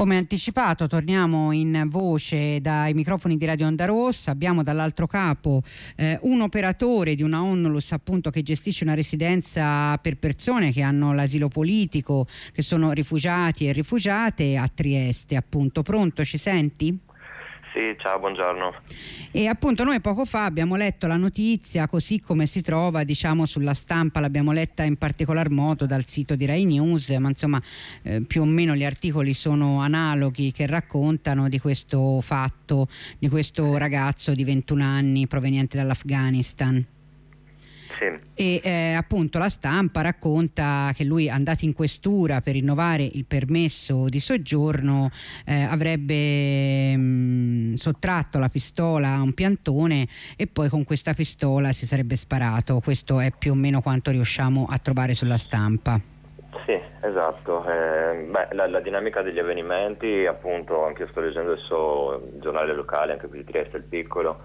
Come anticipato torniamo in voce dai microfoni di Radio Onda Rossa, abbiamo dall'altro capo eh, un operatore di una Onlus appunto che gestisce una residenza per persone che hanno l'asilo politico, che sono rifugiati e rifugiate a Trieste appunto. Pronto, ci senti? Sì, ciao, buongiorno. E appunto noi poco fa abbiamo letto la notizia così come si trova diciamo sulla stampa, l'abbiamo letta in particolar modo dal sito di Rai News, ma insomma eh, più o meno gli articoli sono analoghi che raccontano di questo fatto, di questo ragazzo di 21 anni proveniente dall'Afghanistan. Sì. E eh, appunto la stampa racconta che lui andato in questura per rinnovare il permesso di soggiorno eh, avrebbe mh, mm, sottratto la pistola a un piantone e poi con questa pistola si sarebbe sparato. Questo è più o meno quanto riusciamo a trovare sulla stampa. Sì, esatto. Eh, beh, la, la, dinamica degli avvenimenti, appunto, anche io sto leggendo adesso il giornale locale, anche qui di Trieste il piccolo,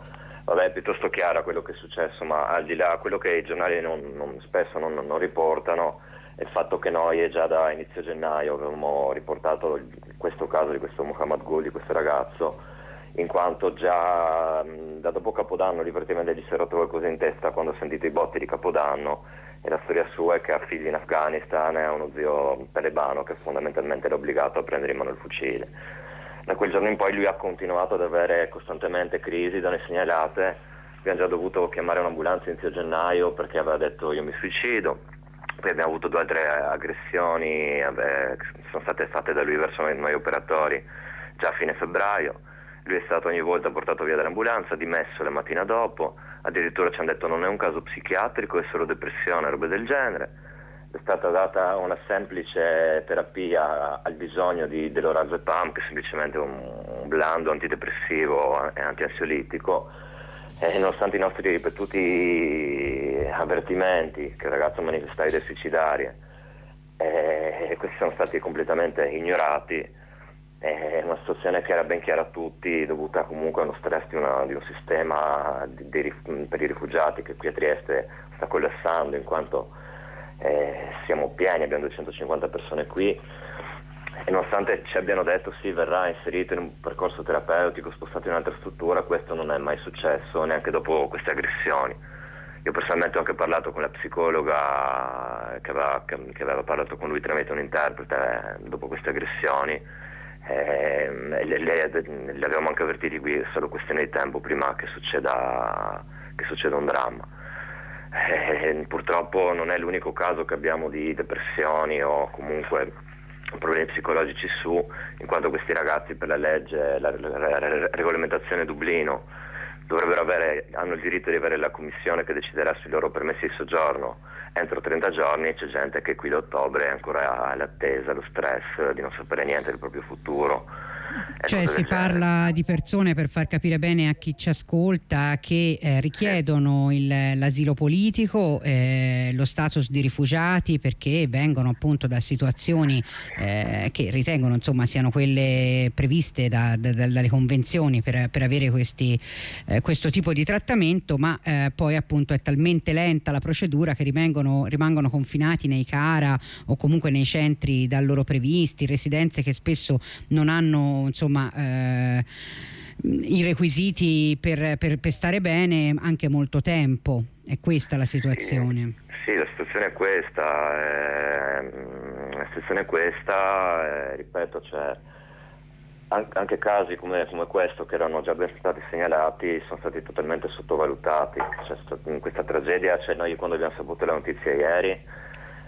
Vabbè, è piuttosto chiara quello che è successo, ma al di là quello che i giornali non, non, spesso non, non, riportano è il fatto che noi già da inizio gennaio avevamo riportato questo caso di questo Muhammad Gul, di questo ragazzo, in quanto già da dopo Capodanno liberamente gli si è rotto qualcosa in testa quando ha sentito i botti di Capodanno e la storia sua è che ha figli in Afghanistan e ha uno zio talebano che fondamentalmente era obbligato a prendere in mano il fucile da quel giorno in poi lui ha continuato ad avere costantemente crisi, donne segnalate, abbiamo già dovuto chiamare un'ambulanza inizio gennaio perché aveva detto io mi suicido, poi abbiamo avuto due o tre aggressioni vabbè, che sono state fatte da lui verso noi operatori già a fine febbraio, lui è stato ogni volta portato via dall'ambulanza, dimesso la mattina dopo, addirittura ci hanno detto non è un caso psichiatrico, è solo depressione, robe del genere è stata data una semplice terapia al bisogno di, dell'orazepam, che è semplicemente un, blando antidepressivo e antiansiolitico, e nonostante i nostri ripetuti avvertimenti che il ragazzo manifestava idee suicidarie, eh, questi sono stati completamente ignorati. È una situazione che era ben chiara a tutti, dovuta comunque allo stress di, una, di un sistema di, di, per i rifugiati che qui a Trieste sta collassando, in quanto eh, siamo pieni, abbiamo 250 persone qui e nonostante ci abbiano detto sì verrà inserito in un percorso terapeutico, spostato in un'altra struttura, questo non è mai successo neanche dopo queste aggressioni. Io personalmente ho anche parlato con la psicologa che aveva, che, che aveva parlato con lui tramite un interprete eh, dopo queste aggressioni eh, le, le, le, avevamo anche avvertiti qui, è solo questione di tempo prima che succeda, che succeda un dramma. Eh, purtroppo non è l'unico caso che abbiamo di depressioni o comunque problemi psicologici su, in quanto questi ragazzi per la legge, la, la, la, la regolamentazione Dublino, avere, hanno il diritto di avere la commissione che deciderà sui loro permessi di soggiorno. Entro 30 giorni, c'è gente che qui l'ottobre è ancora all'attesa, allo stress di non sapere niente del proprio futuro cioè si parla di persone, per far capire bene a chi ci ascolta, che eh, richiedono l'asilo politico, eh, lo status di rifugiati perché vengono appunto da situazioni eh, che ritengono insomma siano quelle previste da, da, dalle convenzioni per, per avere questi, eh, questo tipo di trattamento, ma eh, poi appunto è talmente lenta la procedura che rimangono, rimangono confinati nei CARA o comunque nei centri da loro previsti, residenze che spesso non hanno insomma eh, i requisiti per, per, per, stare bene anche molto tempo. È questa la situazione? Sì, sì la situazione è questa. Eh, la situazione è questa, eh, ripeto, cioè, anche casi come, come, questo che erano già stati segnalati sono stati totalmente sottovalutati. Cioè, in questa tragedia, cioè, noi quando abbiamo saputo la notizia ieri,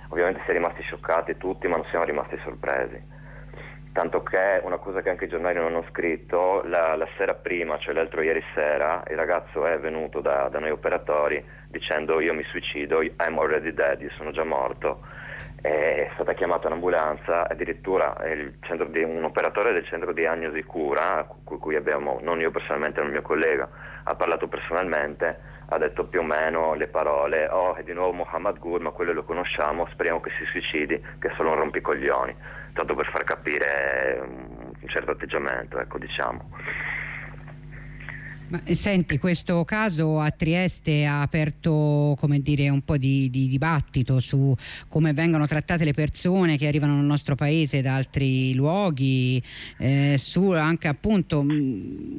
ovviamente siamo rimasti scioccati tutti, ma non siamo rimasti sorpresi tanto che una cosa che anche i giornali non hanno scritto, la, la sera prima, cioè l'altro ieri sera, il ragazzo è venuto da, da, noi operatori dicendo io mi suicido, I'm already dead, io sono già morto, è stata chiamata un'ambulanza, addirittura di, un operatore del centro di diagnosi cura, con cui abbiamo, non io personalmente, ma il mio collega, ha parlato personalmente, ha detto più o meno le parole, oh è di nuovo Mohammad Gur, ma quello lo conosciamo, speriamo che si suicidi, che è solo un rompicoglioni tanto per far capire un certo atteggiamento, ecco, diciamo. Ma, eh, senti, questo caso a Trieste ha aperto come dire, un po' di, di, dibattito su come vengono trattate le persone che arrivano nel nostro paese da altri luoghi, eh, su anche appunto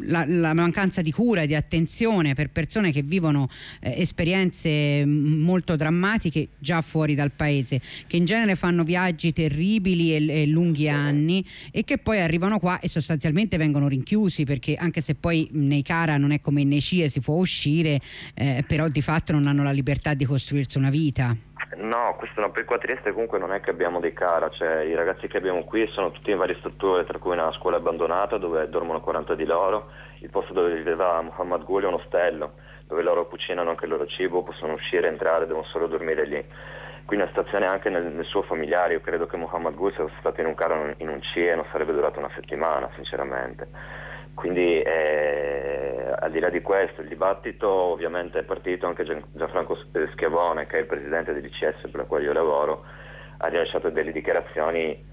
la, la, mancanza di cura e di attenzione per persone che vivono eh, esperienze molto drammatiche già fuori dal paese, che in genere fanno viaggi terribili e, e lunghi anni e che poi arrivano qua e sostanzialmente vengono rinchiusi perché anche se poi nei cara non è come nei CIE si può uscire, eh, però di fatto non hanno la libertà di costruirsi una vita. No, questo no, per qua a Trieste comunque non è che abbiamo dei cara, cioè i ragazzi che abbiamo qui sono tutti in varie strutture, tra cui una scuola abbandonata dove dormono 40 di loro, il posto dove viveva Muhammad Ghul è un ostello, dove loro cucinano anche il loro cibo, possono uscire, entrare, devono solo dormire lì. Quindi una situazione anche nel, nel, suo familiare, io credo che Muhammad Ghul sia stato in un caro in un CIE non sarebbe durato una settimana sinceramente. Quindi eh, al di là di questo il dibattito ovviamente è partito anche Gianfranco Schiavone che è il presidente dell'ICS per la quale io lavoro, ha rilasciato delle dichiarazioni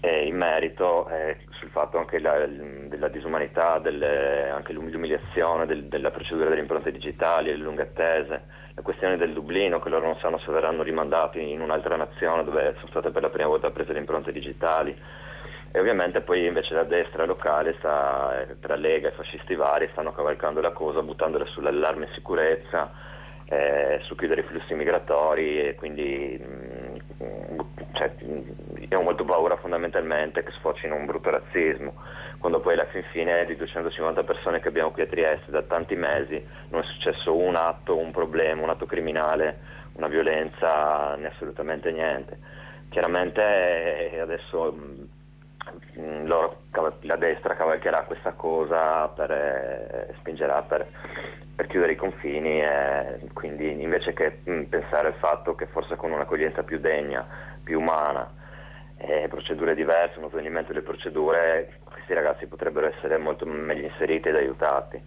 eh, in merito eh, sul fatto anche la, della disumanità, delle, anche l'umiliazione del, della procedura delle impronte digitali, le lunghe attese, la questione del Dublino che loro non sanno se verranno rimandati in un'altra nazione dove sono state per la prima volta prese le impronte digitali e ovviamente poi invece la destra locale sta, tra Lega e fascisti vari stanno cavalcando la cosa buttandola sull'allarme sicurezza eh, su chiudere i flussi migratori e quindi mh, mm, cioè, io ho molto paura fondamentalmente che sfoci in un brutto razzismo quando poi alla fin fine di 250 persone che abbiamo qui a Trieste da tanti mesi non è successo un atto, un problema, un atto criminale, una violenza, né assolutamente niente. Chiaramente eh, adesso Mm, loro, la destra cavalcherà questa cosa per, eh, spingerà per, per, chiudere i confini e quindi invece che mh, mm, pensare al fatto che forse con un'accoglienza più degna, più umana e procedure diverse, uno snellimento delle procedure, questi ragazzi potrebbero essere molto meglio inseriti ed aiutati.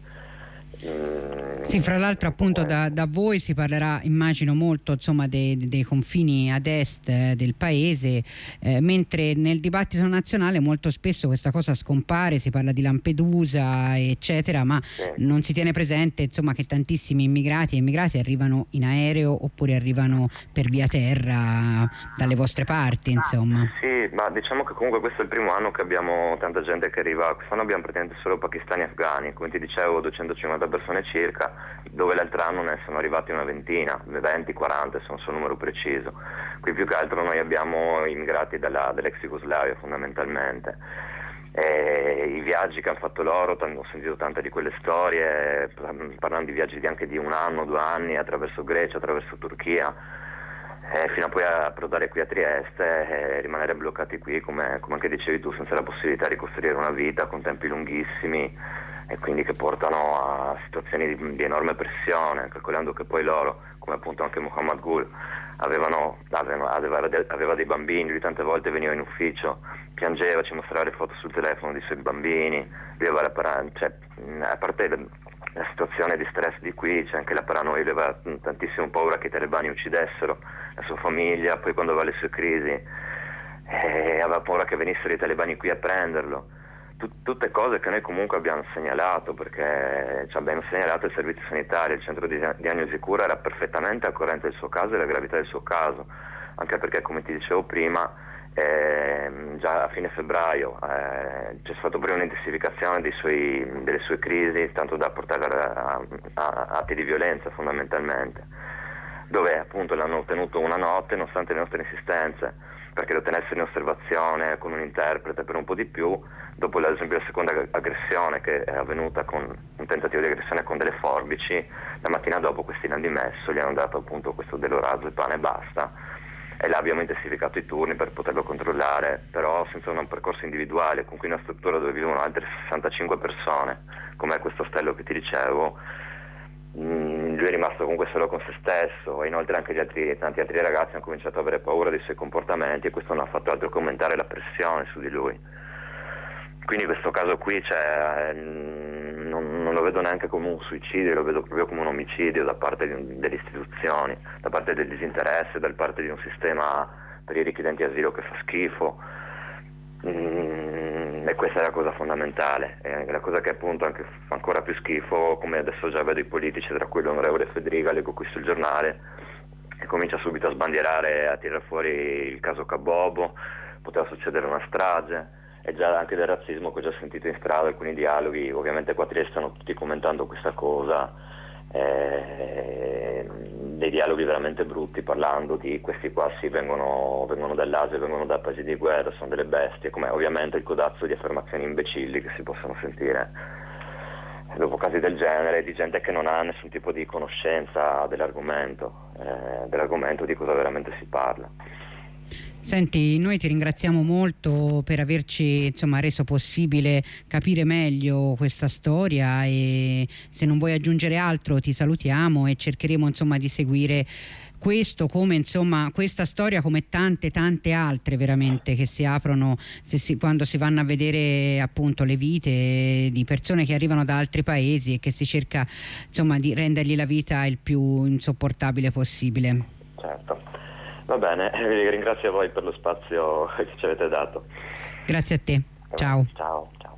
Mm. Sì, fra l'altro appunto da, da, voi si parlerà immagino molto insomma, dei, dei, confini ad est eh, del paese, eh, mentre nel dibattito nazionale molto spesso questa cosa scompare, si parla di Lampedusa eccetera, ma non si tiene presente insomma, che tantissimi immigrati e immigrati arrivano in aereo oppure arrivano per via terra dalle vostre parti. Insomma. Sì, ma diciamo che comunque questo è il primo anno che abbiamo tanta gente che arriva, quest'anno abbiamo praticamente solo pakistani e afghani, come ti dicevo 250 persone circa, dove l'altro anno ne sono arrivati una ventina, 20, 40, sono il numero preciso. Qui più che altro noi abbiamo immigrati dalla, dall'ex Jugoslavia fondamentalmente. E I viaggi che hanno fatto loro, ho sentito tante di quelle storie, parlando di viaggi di anche di un anno, due anni, attraverso Grecia, attraverso Turchia, fino a poi approdare qui a Trieste e rimanere bloccati qui, come, come, anche dicevi tu, senza la possibilità di costruire una vita con tempi lunghissimi e quindi che portano a situazioni di, di enorme pressione, calcolando che poi loro, come appunto anche Muhammad Ghul, avevano, aveva, aveva, dei bambini, lui tante volte veniva in ufficio, piangeva, ci mostrava le foto sul telefono dei suoi bambini, lui aveva la cioè, a parte la, la, situazione di stress di qui, c'è anche la paranoia, lui aveva tantissimo paura che i talebani uccidessero la sua famiglia, poi quando aveva le sue crisi eh, aveva paura che venissero i talebani qui a prenderlo tut- tutte cose che noi comunque abbiamo segnalato perché ci abbiamo segnalato il servizio sanitario, il centro di diagnosi cura era perfettamente al corrente del suo caso e della gravità del suo caso, anche perché come ti dicevo prima eh, già a fine febbraio eh, c'è stata prima un'intensificazione suoi, delle sue crisi, tanto da portare a, a, a atti di violenza fondamentalmente, dove appunto l'hanno tenuto una notte nonostante le nostre insistenze perché lo tenessero in osservazione con un interprete per un po' di più, dopo ad esempio la seconda aggressione che è avvenuta con un tentativo di aggressione con delle forbici, la mattina dopo questi l'hanno dimesso, gli hanno dato appunto questo delorato e pane e basta. E là abbiamo intensificato i turni per poterlo controllare, però senza un percorso individuale, con cui una struttura dove vivono altre 65 persone, come questo ostello che ti dicevo, Mm, lui è rimasto comunque solo con se stesso e inoltre anche altri, tanti altri ragazzi hanno cominciato ad avere paura dei suoi comportamenti e questo non ha fatto altro che aumentare la pressione su di lui. Quindi questo caso qui cioè, non, non, lo vedo neanche come un suicidio, lo vedo proprio come un omicidio da parte di, delle istituzioni, da parte del disinteresse, da parte di un sistema per i richiedenti asilo che fa schifo. E questa è la cosa fondamentale, è la cosa che appunto anche fa ancora più schifo, come adesso già vedo i politici, tra cui l'onorevole Federica, leggo qui sul giornale, che comincia subito a sbandierare, a tirare fuori il caso Cabobo, poteva succedere una strage, e già anche del razzismo che ho già sentito in strada, alcuni dialoghi, ovviamente qua a Trieste stanno tutti commentando questa cosa, eh, dei dialoghi veramente brutti parlando di questi qua sì vengono, vengono dall'Asia, vengono da paesi di guerra, sono delle bestie, come ovviamente il codazzo di affermazioni imbecilli che si possono sentire dopo casi del genere di gente che non ha nessun tipo di conoscenza dell'argomento, eh, dell'argomento di cosa veramente si parla. Senti, noi ti ringraziamo molto per averci insomma, reso possibile capire meglio questa storia e se non vuoi aggiungere altro ti salutiamo e cercheremo insomma, di seguire questo come insomma questa storia come tante tante altre veramente che si aprono si, quando si vanno a vedere appunto le vite di persone che arrivano da altri paesi e che si cerca insomma di rendergli la vita il più insopportabile possibile. Certo. Va bene, vi ringrazio a voi per lo spazio che ci avete dato. Grazie a te. Ciao. Ciao. ciao.